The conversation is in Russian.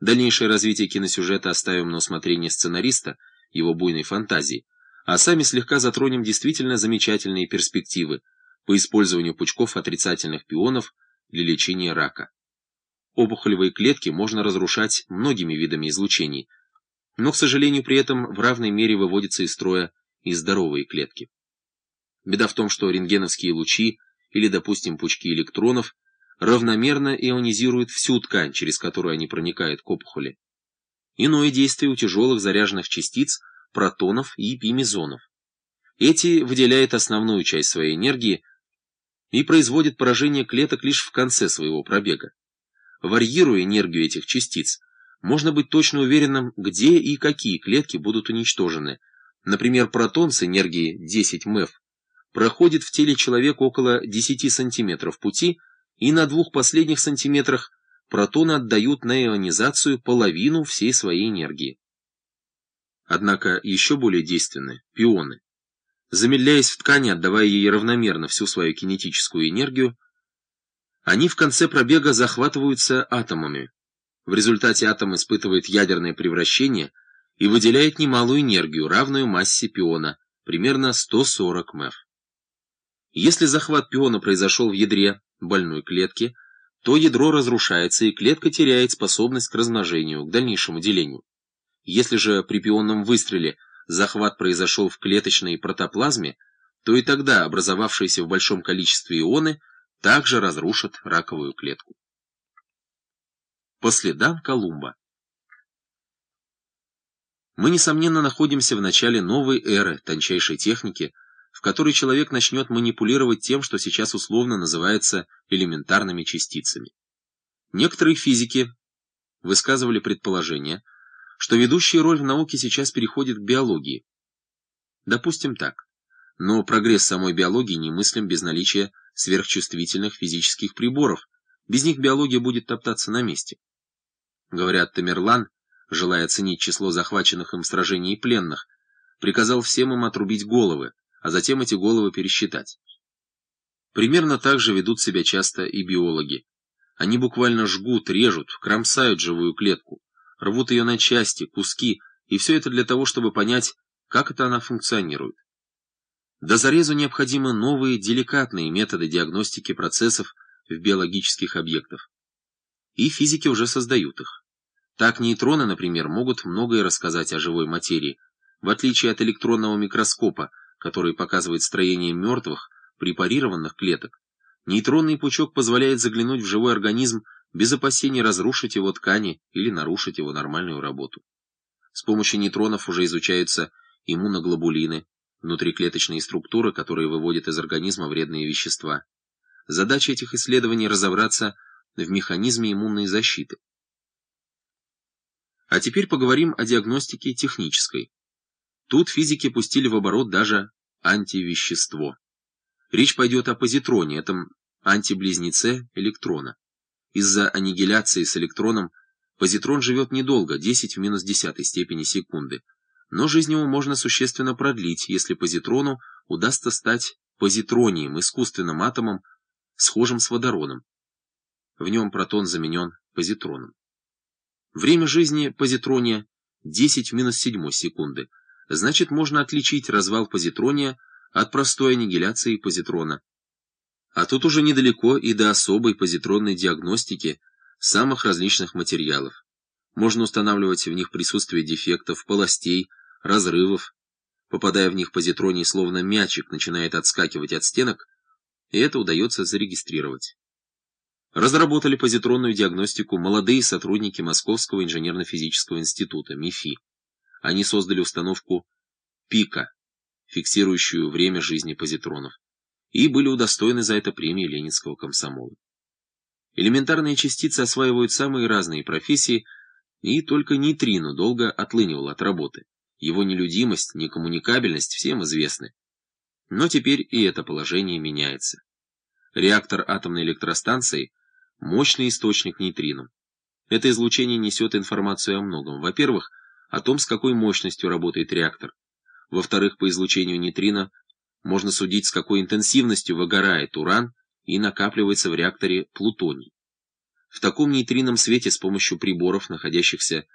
Дальнейшее развитие киносюжета оставим на усмотрение сценариста, его буйной фантазии, а сами слегка затронем действительно замечательные перспективы по использованию пучков отрицательных пионов для лечения рака. Опухолевые клетки можно разрушать многими видами излучений, но, к сожалению, при этом в равной мере выводятся из строя и здоровые клетки. Беда в том, что рентгеновские лучи или, допустим, пучки электронов равномерно ионизируют всю ткань, через которую они проникают к опухоли. Иное действие у тяжелых заряженных частиц, протонов и пимезонов. Эти выделяют основную часть своей энергии и производят поражение клеток лишь в конце своего пробега. Варьируя энергию этих частиц, можно быть точно уверенным, где и какие клетки будут уничтожены. Например, протон с энергией 10 МЭФ проходит в теле человека около 10 сантиметров пути, и на двух последних сантиметрах протоны отдают на ионизацию половину всей своей энергии. Однако еще более действенны пионы. Замедляясь в ткани, отдавая ей равномерно всю свою кинетическую энергию, они в конце пробега захватываются атомами. В результате атом испытывает ядерное превращение и выделяет немалую энергию, равную массе пиона, примерно 140 МЭФ. Если захват пиона произошел в ядре больной клетки, то ядро разрушается, и клетка теряет способность к размножению, к дальнейшему делению. Если же при пионном выстреле захват произошел в клеточной протоплазме, то и тогда образовавшиеся в большом количестве ионы также разрушат раковую клетку. По следам Колумба Мы, несомненно, находимся в начале новой эры тончайшей техники, в которой человек начнет манипулировать тем, что сейчас условно называется элементарными частицами. Некоторые физики высказывали предположение, что ведущая роль в науке сейчас переходит к биологии. Допустим так. Но прогресс самой биологии немыслим без наличия сверхчувствительных физических приборов. Без них биология будет топтаться на месте. Говорят, Тамерлан, желая оценить число захваченных им сражений и пленных, приказал всем им отрубить головы, а затем эти головы пересчитать. Примерно так же ведут себя часто и биологи. Они буквально жгут, режут, кромсают живую клетку, рвут ее на части, куски, и все это для того, чтобы понять, как это она функционирует. До зарезу необходимы новые деликатные методы диагностики процессов в биологических объектах. И физики уже создают их. Так нейтроны, например, могут многое рассказать о живой материи, в отличие от электронного микроскопа, который показывает строение мертвых, препарированных клеток, нейтронный пучок позволяет заглянуть в живой организм без опасения разрушить его ткани или нарушить его нормальную работу. С помощью нейтронов уже изучаются иммуноглобулины, внутриклеточные структуры, которые выводят из организма вредные вещества. Задача этих исследований – разобраться в механизме иммунной защиты. А теперь поговорим о диагностике технической. Тут физики пустили в оборот даже антивещество. Речь пойдет о позитроне, этом антиблизнеце электрона. Из-за аннигиляции с электроном позитрон живет недолго, 10 в минус 10 степени секунды, но жизнь его можно существенно продлить, если позитрону удастся стать позитронием, искусственным атомом, схожим с водородом. В нем протон заменен позитроном. Время жизни позитрония 10 в минус 7 секунды – значит можно отличить развал позитрония от простой аннигиляции позитрона. А тут уже недалеко и до особой позитронной диагностики самых различных материалов. Можно устанавливать в них присутствие дефектов, полостей, разрывов. Попадая в них позитроний, словно мячик начинает отскакивать от стенок, и это удается зарегистрировать. Разработали позитронную диагностику молодые сотрудники Московского инженерно-физического института, МИФИ. Они создали установку «Пика», фиксирующую время жизни позитронов, и были удостоены за это премии Ленинского комсомола. Элементарные частицы осваивают самые разные профессии, и только нейтрино долго отлынивал от работы. Его нелюдимость, некоммуникабельность всем известны. Но теперь и это положение меняется. Реактор атомной электростанции – мощный источник нейтрино. Это излучение несет информацию о многом. Во-первых, о том, с какой мощностью работает реактор. Во-вторых, по излучению нейтрино можно судить, с какой интенсивностью выгорает уран и накапливается в реакторе плутоний. В таком нейтринном свете с помощью приборов, находящихся